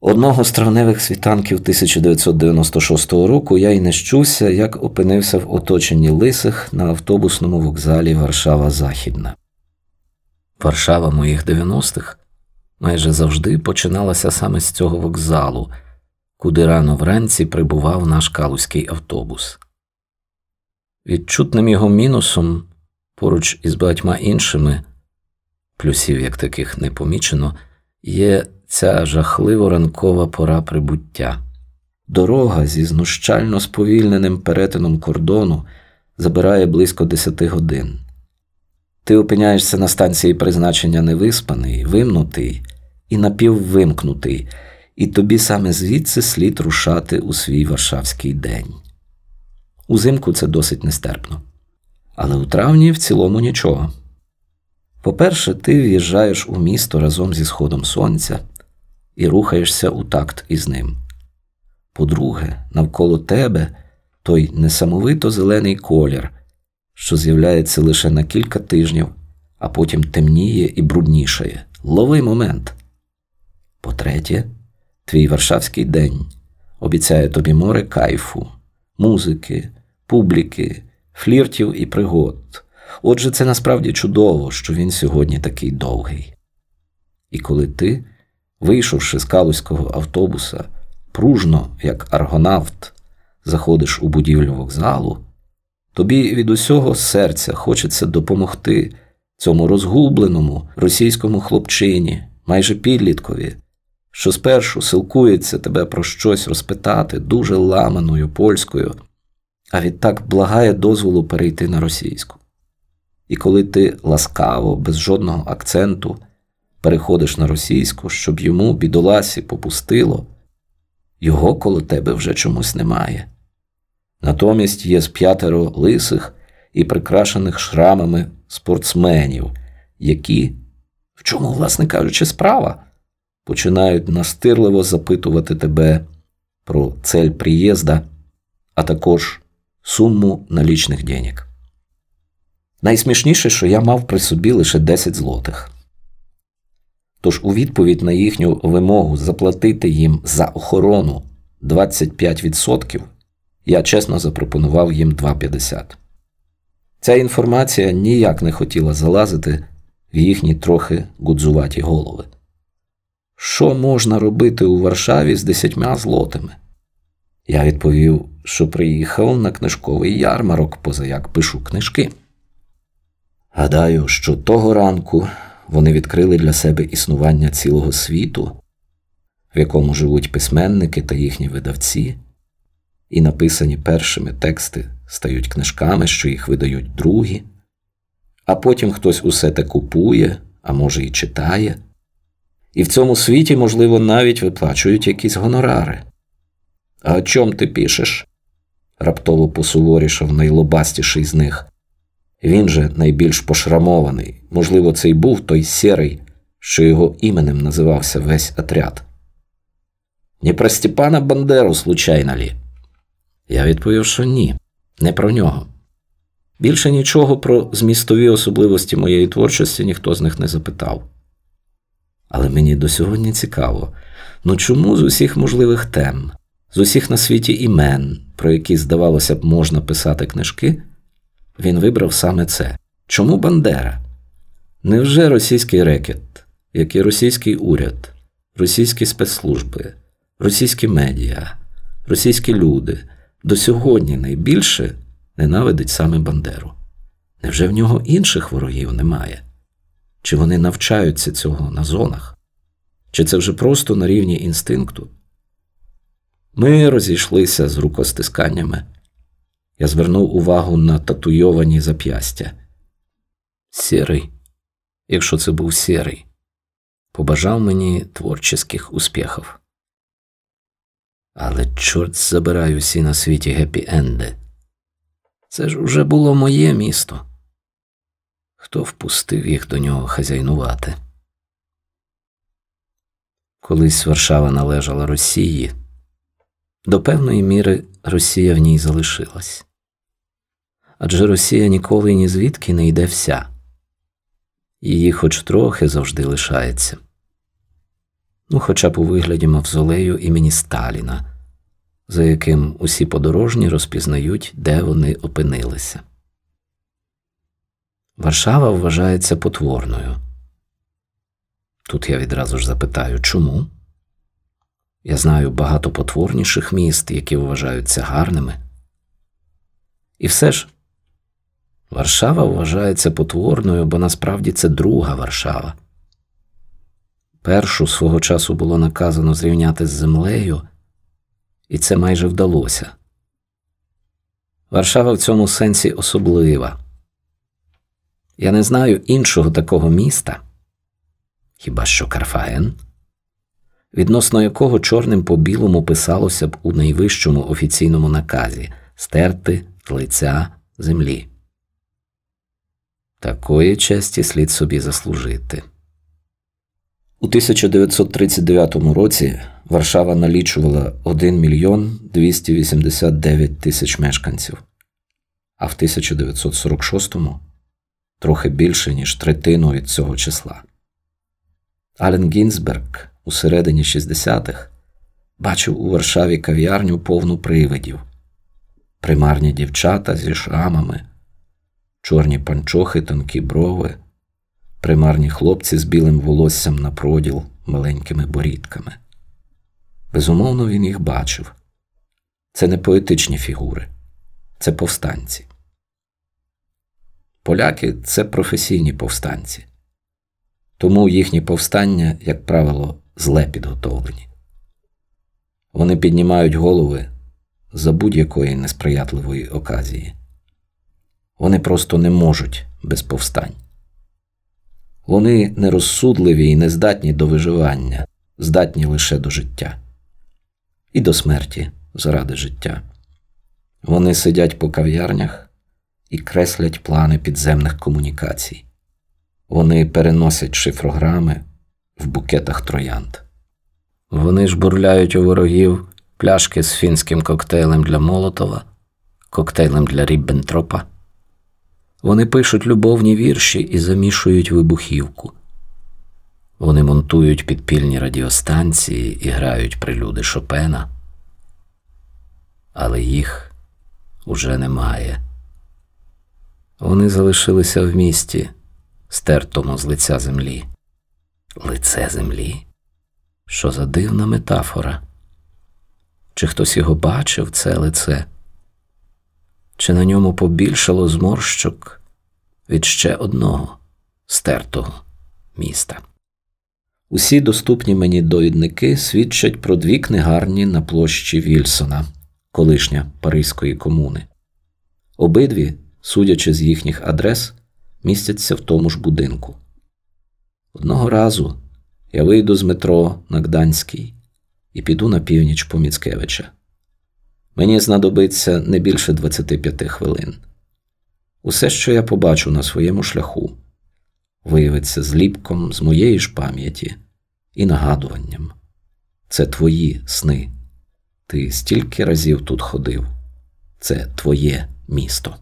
Одного з травневих світанків 1996 року я й не щувся, як опинився в оточенні лисих на автобусному вокзалі Варшава Західна. Варшава моїх 90-х майже завжди починалася саме з цього вокзалу, куди рано вранці прибував наш калузький автобус. Відчутним його мінусом, поруч із багатьма іншими, плюсів як таких не помічено, є ця жахливо ранкова пора прибуття. Дорога зі знущально сповільненим перетином кордону забирає близько 10 годин. Ти опиняєшся на станції призначення невиспаний, вимнутий і напіввимкнутий, і тобі саме звідси слід рушати у свій варшавський день. Узимку це досить нестерпно. Але у травні в цілому нічого. По-перше, ти в'їжджаєш у місто разом зі сходом сонця і рухаєшся у такт із ним. По-друге, навколо тебе той несамовито зелений колір, що з'являється лише на кілька тижнів, а потім темніє і бруднішає. Лови момент. По-третє, твій Варшавський день обіцяє тобі море кайфу, музики, публіки, фліртів і пригод. Отже, це насправді чудово, що він сьогодні такий довгий. І коли ти, вийшовши з калузького автобуса, пружно, як аргонавт, заходиш у будівлю вокзалу, тобі від усього серця хочеться допомогти цьому розгубленому російському хлопчині, майже підліткові, що спершу силкується тебе про щось розпитати дуже ламаною польською, а відтак благає дозволу перейти на російську. І коли ти ласкаво, без жодного акценту, переходиш на російську, щоб йому бідоласі попустило, його коло тебе вже чомусь немає. Натомість є з п'ятеро лисих і прикрашених шрамами спортсменів, які, в чому, власне кажучи, справа, починають настирливо запитувати тебе про цель приїзда, а також суму налічних денег. Найсмішніше, що я мав при собі лише 10 злотих. Тож у відповідь на їхню вимогу заплатити їм за охорону 25%, я чесно запропонував їм 2,50. Ця інформація ніяк не хотіла залазити в їхні трохи гудзуваті голови. Що можна робити у Варшаві з десятьма злотими? Я відповів, що приїхав на книжковий ярмарок, позаяк пишу книжки. Гадаю, що того ранку вони відкрили для себе існування цілого світу, в якому живуть письменники та їхні видавці, і написані першими тексти стають книжками, що їх видають другі, а потім хтось усе те купує, а може і читає, і в цьому світі, можливо, навіть виплачують якісь гонорари. А о чом ти пишеш? раптово посуворішав найлобастіший з них. Він же найбільш пошрамований, можливо, це й був той сірий, що його іменем називався весь отряд. Не про Степана Бандеру, случайно лі? Я відповів, що ні, не про нього. Більше нічого про змістові особливості моєї творчості ніхто з них не запитав. Але мені до сьогодні цікаво ну чому з усіх можливих тем, з усіх на світі імен, про які, здавалося б, можна писати книжки, він вибрав саме це. Чому Бандера? Невже російський рекет, як і російський уряд, російські спецслужби, російські медіа, російські люди до сьогодні найбільше ненавидить саме Бандеру? Невже в нього інших ворогів немає? Чи вони навчаються цього на зонах? Чи це вже просто на рівні інстинкту? Ми розійшлися з рукостисканнями. Я звернув увагу на татуйовані зап'ястя. Сірий, якщо це був сірий, побажав мені творчих успіхів. Але чорт забирай усі на світі гепі-енди. Це ж уже було моє місто. Хто впустив їх до нього хазяйнувати? Колись Варшава належала Росії. До певної міри Росія в ній залишилась. Адже Росія ніколи ні звідки не йде вся, її хоч трохи завжди лишається. ну хоча б у вигляді мавзолею імені Сталіна, за яким усі подорожні розпізнають, де вони опинилися. Варшава вважається потворною. Тут я відразу ж запитаю, чому? Я знаю багато потворніших міст, які вважаються гарними. І все ж Варшава вважається потворною, бо насправді це друга Варшава. Першу свого часу було наказано зрівняти з землею, і це майже вдалося. Варшава в цьому сенсі особлива. Я не знаю іншого такого міста, хіба що Карфаген, відносно якого чорним по білому писалося б у найвищому офіційному наказі стерти лиця землі. Такої честі слід собі заслужити. У 1939 році Варшава налічувала 1 мільйон 289 тисяч мешканців, а в 1946 трохи більше, ніж третину від цього числа. Ален Гінзберг у середині 60-х бачив у Варшаві кав'ярню повну привидів, примарні дівчата зі шрамами, чорні панчохи, тонкі брови, примарні хлопці з білим волоссям на проділ маленькими борідками. Безумовно, він їх бачив. Це не поетичні фігури, це повстанці. Поляки це професійні повстанці, тому їхні повстання, як правило, зле підготовлені. Вони піднімають голови за будь-якої несприятливої оказії. Вони просто не можуть без повстань. Вони нерозсудливі і не здатні до виживання, здатні лише до життя і до смерті заради життя. Вони сидять по кав'ярнях і креслять плани підземних комунікацій. Вони переносять шифрограми в букетах троянд. Вони жбурляють у ворогів пляшки з фінським коктейлем для Молотова, коктейлем для Ріббентропа. Вони пишуть любовні вірші і замішують вибухівку. Вони монтують підпільні радіостанції і грають прилюди Шопена. Але їх уже немає. Вони залишилися в місті, стертому з лиця землі. Лице землі? Що за дивна метафора? Чи хтось його бачив, це лице? Чи на ньому побільшало зморщок від ще одного стертого міста? Усі доступні мені довідники свідчать про дві книгарні на площі Вільсона, колишня Паризької комуни. Обидві, судячи з їхніх адрес, містяться в тому ж будинку. Одного разу я вийду з метро на Гданський і піду на північ по Міцкевича. Мені знадобиться не більше 25 хвилин. Усе, що я побачу на своєму шляху, виявиться зліпком з моєї ж пам'яті і нагадуванням. Це твої сни. Ти стільки разів тут ходив. Це твоє місто.